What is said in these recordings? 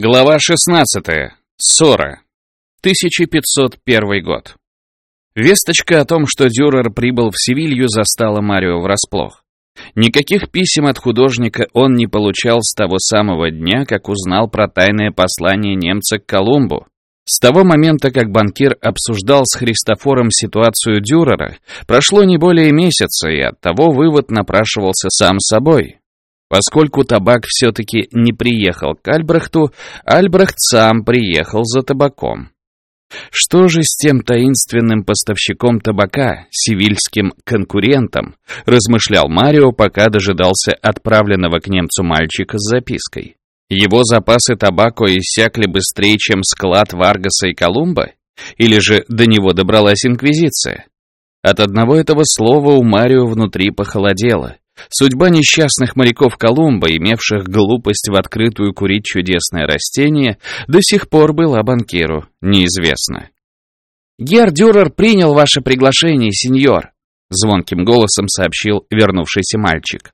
Глава 16. Ссора. 1501 год. Весточка о том, что Дюрер прибыл в Севилью, застала Марио врасплох. Никаких писем от художника он не получал с того самого дня, как узнал про тайное послание немца к Колумбу. С того момента, как банкир обсуждал с Христофором ситуацию Дюрера, прошло не более месяца, и оттого вывод напрашивался сам собой. Поскольку табак все-таки не приехал к Альбрехту, Альбрехт сам приехал за табаком. Что же с тем таинственным поставщиком табака, сивильским конкурентом, размышлял Марио, пока дожидался отправленного к немцу мальчика с запиской. Его запасы табако иссякли быстрее, чем склад Варгаса и Колумба? Или же до него добралась Инквизиция? От одного этого слова у Марио внутри похолодело. Судьба несчастных моряков Колумба, имевших глупость в открытую курить чудесное растение, до сих пор была банкиру неизвестна. «Гер Дюрер принял ваше приглашение, сеньор», — звонким голосом сообщил вернувшийся мальчик.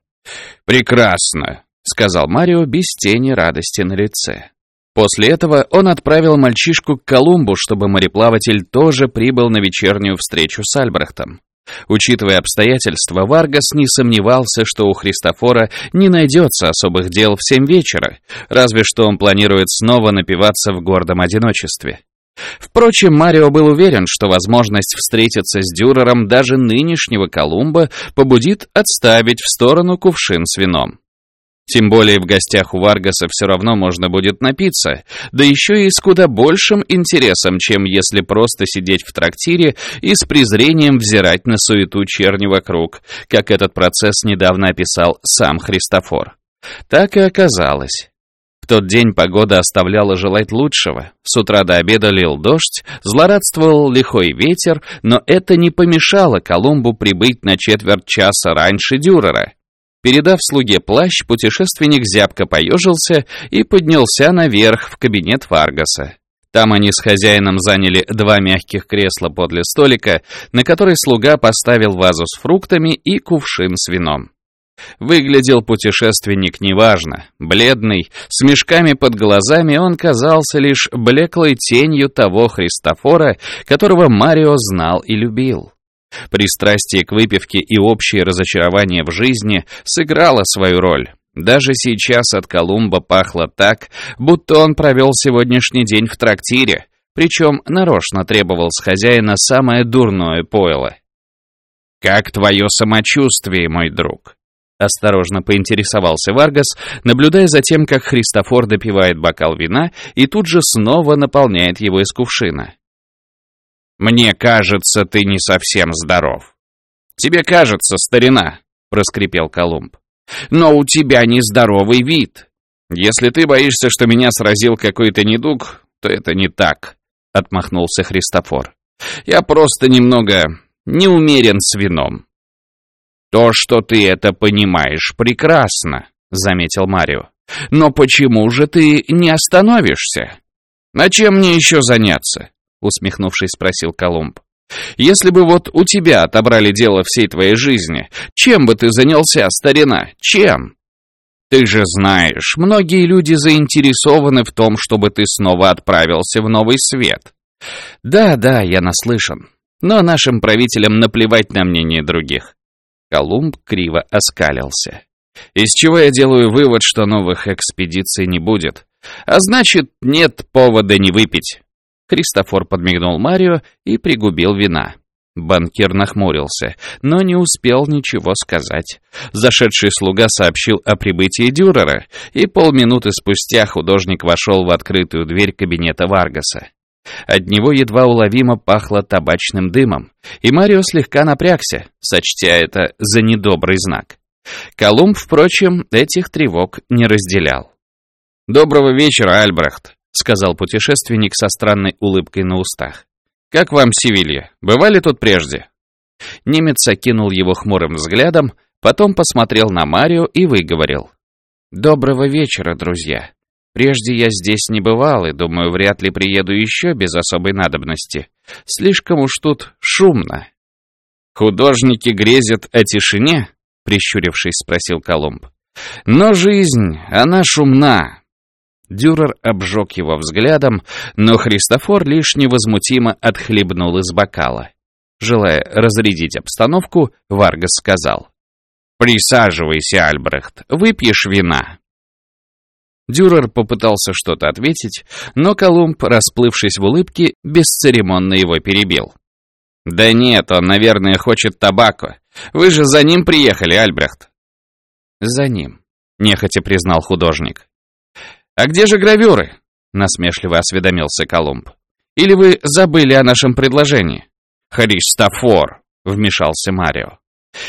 «Прекрасно», — сказал Марио без тени радости на лице. После этого он отправил мальчишку к Колумбу, чтобы мореплаватель тоже прибыл на вечернюю встречу с Альбрехтом. Учитывая обстоятельства, Варгас не сомневался, что у Христофора не найдется особых дел в семь вечера, разве что он планирует снова напиваться в гордом одиночестве. Впрочем, Марио был уверен, что возможность встретиться с Дюрером даже нынешнего Колумба побудит отставить в сторону кувшин с вином. Тем более в гостях у Варгаса все равно можно будет напиться, да еще и с куда большим интересом, чем если просто сидеть в трактире и с презрением взирать на суету черни вокруг, как этот процесс недавно описал сам Христофор. Так и оказалось. В тот день погода оставляла желать лучшего. С утра до обеда лил дождь, злорадствовал лихой ветер, но это не помешало Колумбу прибыть на четверть часа раньше Дюрера. Передав слуге плащ, путешественник зябко поежился и поднялся наверх в кабинет Фаргаса. Там они с хозяином заняли два мягких кресла подле столика, на который слуга поставил вазу с фруктами и кувшин с вином. Выглядел путешественник неважно, бледный, с мешками под глазами он казался лишь блеклой тенью того Христофора, которого Марио знал и любил. Пристрастие к выпивке и общее разочарование в жизни сыграло свою роль. Даже сейчас от Колумба пахло так, будто он провел сегодняшний день в трактире, причем нарочно требовал с хозяина самое дурное пойло. «Как твое самочувствие, мой друг?» Осторожно поинтересовался Варгас, наблюдая за тем, как Христофор допивает бокал вина и тут же снова наполняет его из кувшина. «Мне кажется, ты не совсем здоров». «Тебе кажется, старина», — проскрипел Колумб. «Но у тебя нездоровый вид. Если ты боишься, что меня сразил какой-то недуг, то это не так», — отмахнулся Христофор. «Я просто немного неумерен с вином». «То, что ты это понимаешь, прекрасно», — заметил Марио. «Но почему же ты не остановишься? На чем мне еще заняться? Усмехнувшись, спросил Колумб. «Если бы вот у тебя отобрали дело всей твоей жизни, чем бы ты занялся, старина? Чем?» «Ты же знаешь, многие люди заинтересованы в том, чтобы ты снова отправился в новый свет». «Да, да, я наслышан. Но нашим правителям наплевать на мнение других». Колумб криво оскалился. «Из чего я делаю вывод, что новых экспедиций не будет? А значит, нет повода не выпить». Христофор подмигнул Марио и пригубил вина. Банкир нахмурился, но не успел ничего сказать. Зашедший слуга сообщил о прибытии Дюрера, и полминуты спустя художник вошел в открытую дверь кабинета Варгаса. От него едва уловимо пахло табачным дымом, и Марио слегка напрягся, сочтя это за недобрый знак. Колумб, впрочем, этих тревог не разделял. «Доброго вечера, Альбрехт», — сказал путешественник со странной улыбкой на устах. «Как вам Севилья? Бывали тут прежде?» Немец окинул его хмурым взглядом, потом посмотрел на Марио и выговорил. «Доброго вечера, друзья. Прежде я здесь не бывал и, думаю, вряд ли приеду еще без особой надобности. Слишком уж тут шумно». «Художники грезят о тишине?» — прищурившись, спросил Колумб. «Но жизнь, она шумна, Дюрер обжег его взглядом, но Христофор лишь невозмутимо отхлебнул из бокала. Желая разрядить обстановку, Варгас сказал. «Присаживайся, Альбрехт, выпьешь вина». Дюрер попытался что-то ответить, но Колумб, расплывшись в улыбке, бесцеремонно его перебил. «Да нет, он, наверное, хочет табако. Вы же за ним приехали, Альбрехт». «За ним», — нехотя признал художник. «А где же гравюры?» — насмешливо осведомился Колумб. «Или вы забыли о нашем предложении?» «Христофор!» — вмешался Марио.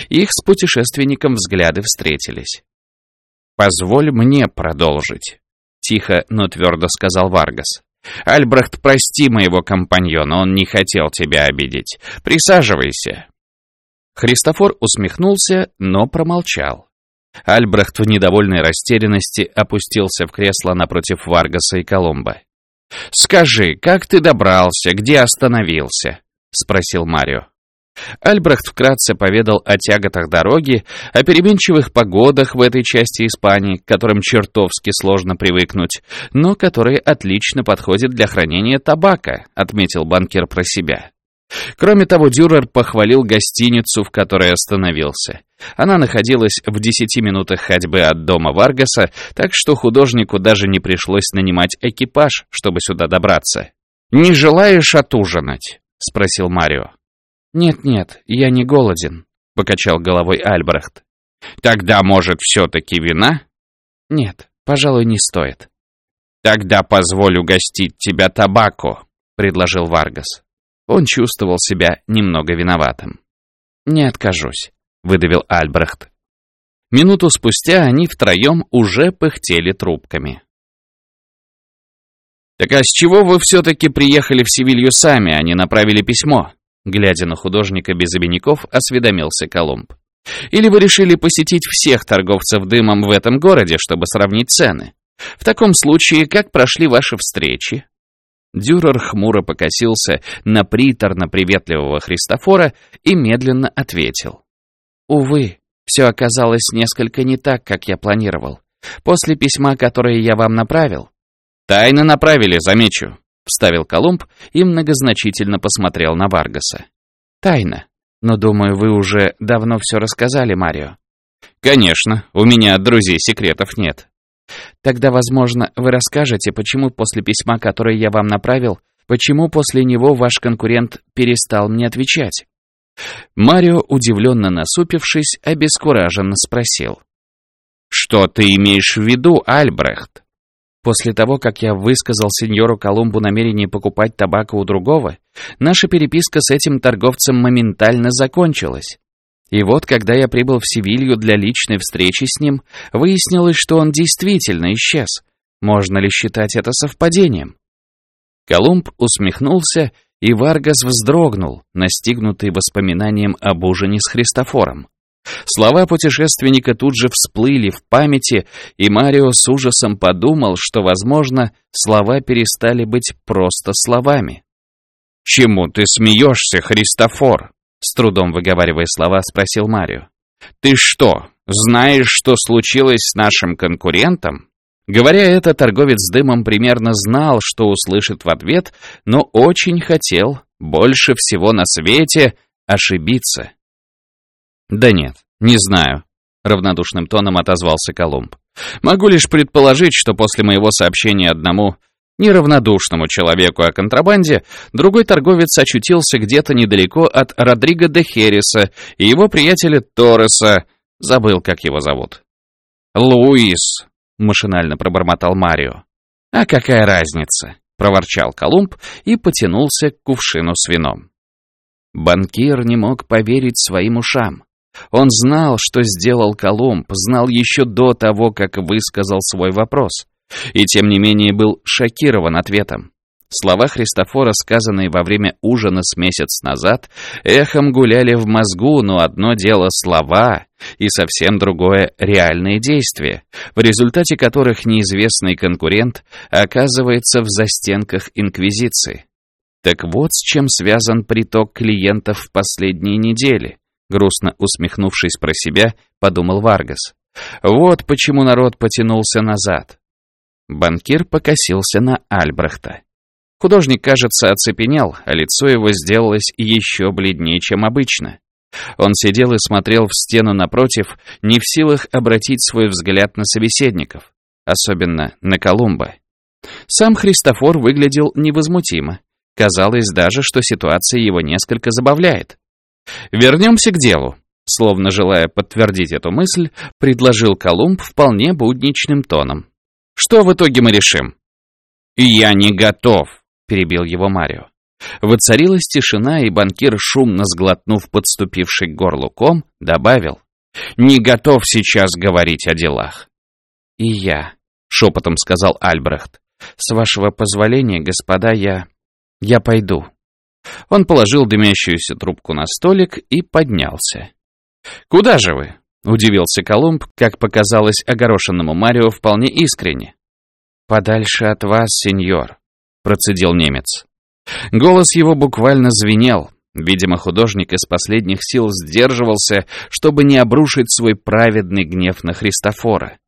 Их с путешественником взгляды встретились. «Позволь мне продолжить», — тихо, но твердо сказал Варгас. «Альбрехт, прости моего компаньона, он не хотел тебя обидеть. Присаживайся». Христофор усмехнулся, но промолчал. Альбрехт в недовольной растерянности опустился в кресло напротив Варгаса и Коломбо. «Скажи, как ты добрался, где остановился?» — спросил Марио. Альбрехт вкратце поведал о тяготах дороги, о переменчивых погодах в этой части Испании, к которым чертовски сложно привыкнуть, но которые отлично подходят для хранения табака, отметил банкир про себя. Кроме того, Дюрер похвалил гостиницу, в которой остановился. Она находилась в десяти минутах ходьбы от дома Варгаса, так что художнику даже не пришлось нанимать экипаж, чтобы сюда добраться. «Не желаешь отужинать?» — спросил Марио. «Нет-нет, я не голоден», — покачал головой Альбрехт. «Тогда, может, все-таки вина?» «Нет, пожалуй, не стоит». «Тогда позволь угостить тебя табаку», — предложил Варгас. Он чувствовал себя немного виноватым. «Не откажусь», — выдавил Альбрехт. Минуту спустя они втроем уже пыхтели трубками. «Так а с чего вы все-таки приехали в Севилью сами, а не направили письмо?» Глядя на художника без обиняков, осведомился Колумб. «Или вы решили посетить всех торговцев дымом в этом городе, чтобы сравнить цены? В таком случае, как прошли ваши встречи?» Дюрер хмуро покосился на приторно-приветливого Христофора и медленно ответил. «Увы, все оказалось несколько не так, как я планировал. После письма, которое я вам направил...» «Тайно направили, замечу», Вставил Колумб и многозначительно посмотрел на Варгаса. «Тайна. Но, думаю, вы уже давно все рассказали, Марио». «Конечно. У меня от друзей секретов нет». «Тогда, возможно, вы расскажете, почему после письма, которое я вам направил, почему после него ваш конкурент перестал мне отвечать?» Марио, удивленно насупившись, обескураженно спросил. «Что ты имеешь в виду, Альбрехт?» После того, как я высказал сеньору Колумбу намерение покупать табако у другого, наша переписка с этим торговцем моментально закончилась. И вот, когда я прибыл в Севилью для личной встречи с ним, выяснилось, что он действительно исчез. Можно ли считать это совпадением? Колумб усмехнулся, и Варгас вздрогнул, настигнутый воспоминанием об ужине с Христофором. Слова путешественника тут же всплыли в памяти, и Марио с ужасом подумал, что, возможно, слова перестали быть просто словами. «Чему ты смеешься, Христофор?» С трудом выговаривая слова, спросил Марио. «Ты что, знаешь, что случилось с нашим конкурентом?» Говоря это, торговец дымом примерно знал, что услышит в ответ, но очень хотел, больше всего на свете, ошибиться. «Да нет, не знаю», — равнодушным тоном отозвался Колумб. «Могу лишь предположить, что после моего сообщения одному неравнодушному человеку о контрабанде, другой торговец очутился где-то недалеко от Родриго де Хереса и его приятеля Торреса, забыл, как его зовут. «Луис», — машинально пробормотал Марио. «А какая разница?» — проворчал Колумб и потянулся к кувшину с вином. Банкир не мог поверить своим ушам. Он знал, что сделал Колумб, знал еще до того, как высказал свой вопрос. И тем не менее был шокирован ответом. Слова Христофора, сказанные во время ужина с месяц назад, эхом гуляли в мозгу, но одно дело слова, и совсем другое — реальные действия, в результате которых неизвестный конкурент оказывается в застенках Инквизиции. Так вот с чем связан приток клиентов в последние недели. Грустно усмехнувшись про себя, подумал Варгас. Вот почему народ потянулся назад. Банкир покосился на Альбрехта. Художник, кажется, оцепенел, а лицо его сделалось еще бледнее, чем обычно. Он сидел и смотрел в стену напротив, не в силах обратить свой взгляд на собеседников, особенно на Колумба. Сам Христофор выглядел невозмутимо. Казалось даже, что ситуация его несколько забавляет. Вернемся к делу. Словно желая подтвердить эту мысль, предложил Колумб вполне будничным тоном. Что в итоге мы решим? «Я не готов», — перебил его Марио. Воцарилась тишина, и банкир, шумно сглотнув подступивший к горлу ком, добавил. «Не готов сейчас говорить о делах». «И я», — шепотом сказал Альбрехт. «С вашего позволения, господа, я... я пойду». Он положил дымящуюся трубку на столик и поднялся. «Куда же вы?» — удивился Колумб, как показалось огорошенному Марио вполне искренне. «Подальше от вас, сеньор», — процедил немец. Голос его буквально звенел. Видимо, художник из последних сил сдерживался, чтобы не обрушить свой праведный гнев на Христофора.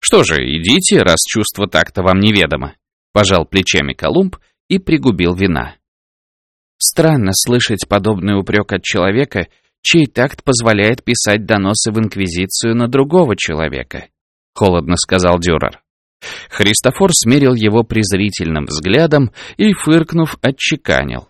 «Что же, идите, раз чувство так-то вам неведомо», — пожал плечами Колумб и пригубил вина. Странно слышать подобный упрек от человека, чей такт позволяет писать доносы в Инквизицию на другого человека», — холодно сказал Дюрер. Христофор смерил его презрительным взглядом и, фыркнув, отчеканил.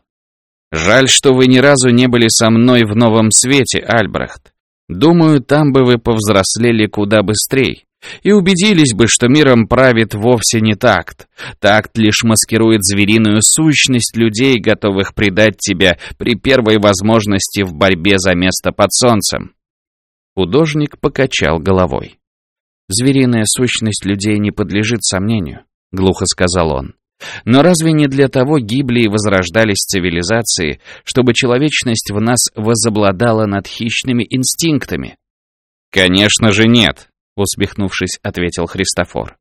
«Жаль, что вы ни разу не были со мной в новом свете, Альбрехт. Думаю, там бы вы повзрослели куда быстрее и убедились бы, что миром правит вовсе не такт. Такт лишь маскирует звериную сущность людей, готовых предать тебя при первой возможности в борьбе за место под солнцем». Художник покачал головой. «Звериная сущность людей не подлежит сомнению», — глухо сказал он. «Но разве не для того гибли и возрождались цивилизации, чтобы человечность в нас возобладала над хищными инстинктами?» «Конечно же нет», — усмехнувшись, ответил Христофор.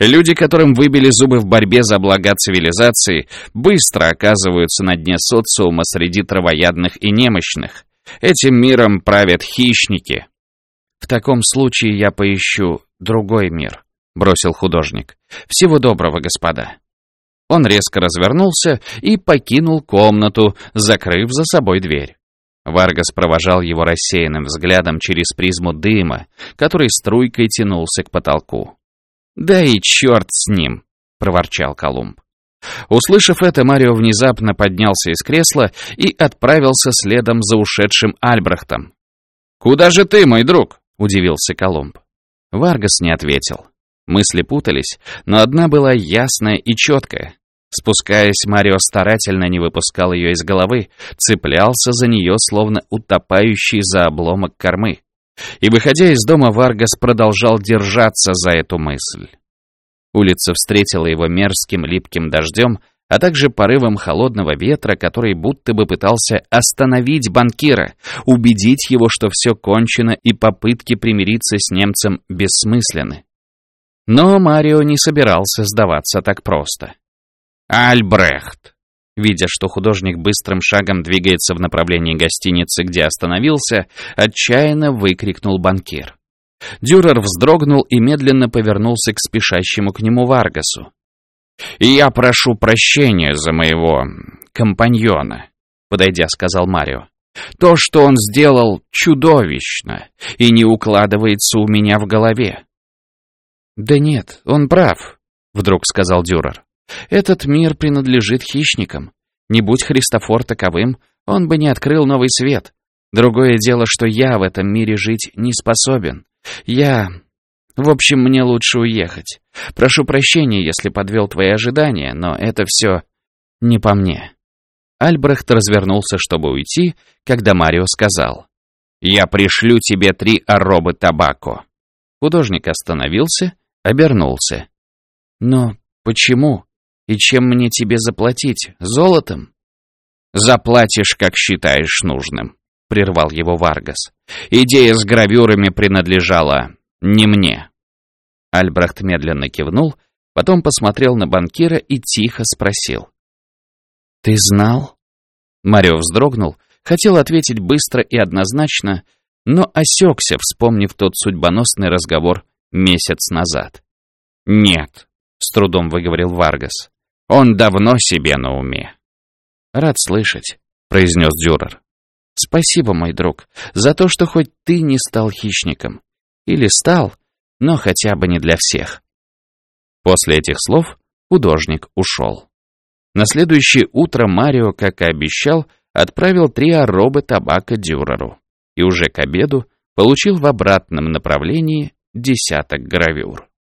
Люди, которым выбили зубы в борьбе за блага цивилизации, быстро оказываются на дне социума среди травоядных и немощных. Этим миром правят хищники, «В таком случае я поищу другой мир», — бросил художник. «Всего доброго, господа». Он резко развернулся и покинул комнату, закрыв за собой дверь. Варгас провожал его рассеянным взглядом через призму дыма, который струйкой тянулся к потолку. «Да и черт с ним!» — проворчал Колумб. Услышав это, Марио внезапно поднялся из кресла и отправился следом за ушедшим Альбрехтом. «Куда же ты, мой друг?» — удивился Колумб. Варгас не ответил. Мысли путались, но одна была ясная и четкая. Спускаясь, Марио старательно не выпускал ее из головы, цеплялся за нее, словно утопающий за обломок кормы. И, выходя из дома, Варгас продолжал держаться за эту мысль. Улица встретила его мерзким липким дождем, а также порывом холодного ветра, который будто бы пытался остановить банкира, убедить его, что все кончено и попытки примириться с немцем бессмысленны. Но Марио не собирался сдаваться так просто. «Альбрехт!» Видя, что художник быстрым шагом двигается в направлении гостиницы, где остановился, отчаянно выкрикнул банкир. Дюрер вздрогнул и медленно повернулся к спешащему к нему Варгасу. «Я прошу прощения за моего компаньона», — подойдя, сказал Марио. «То, что он сделал, чудовищно и не укладывается у меня в голове». «Да нет, он прав», — вдруг сказал Дюрер. «Этот мир принадлежит хищникам. Не будь Христофор таковым, он бы не открыл новый свет. Другое дело, что я в этом мире жить не способен. Я в общем, мне лучше уехать. Прошу прощения, если подвел твои ожидания, но это все не по мне». Альбрехт развернулся, чтобы уйти, когда Марио сказал. «Я пришлю тебе три аробы табако». Художник остановился, обернулся. «Но почему? И чем мне тебе заплатить? Золотом?» «Заплатишь, как считаешь нужным», — прервал его Варгас. «Идея с гравюрами принадлежала не мне». Альбрехт медленно кивнул, потом посмотрел на банкира и тихо спросил. «Ты знал?» Марио вздрогнул, хотел ответить быстро и однозначно, но осекся, вспомнив тот судьбоносный разговор месяц назад. «Нет», с трудом выговорил Варгас. Он давно себе на уме. Рад слышать, произнес Дюрер. Спасибо, мой друг, за то, что хоть ты не стал хищником. Или стал, но хотя бы не для всех. После этих слов художник ушел. На следующее утро Марио, как и обещал, отправил три аробы табака Дюреру и уже к обеду получил в обратном направлении десяток гравюр.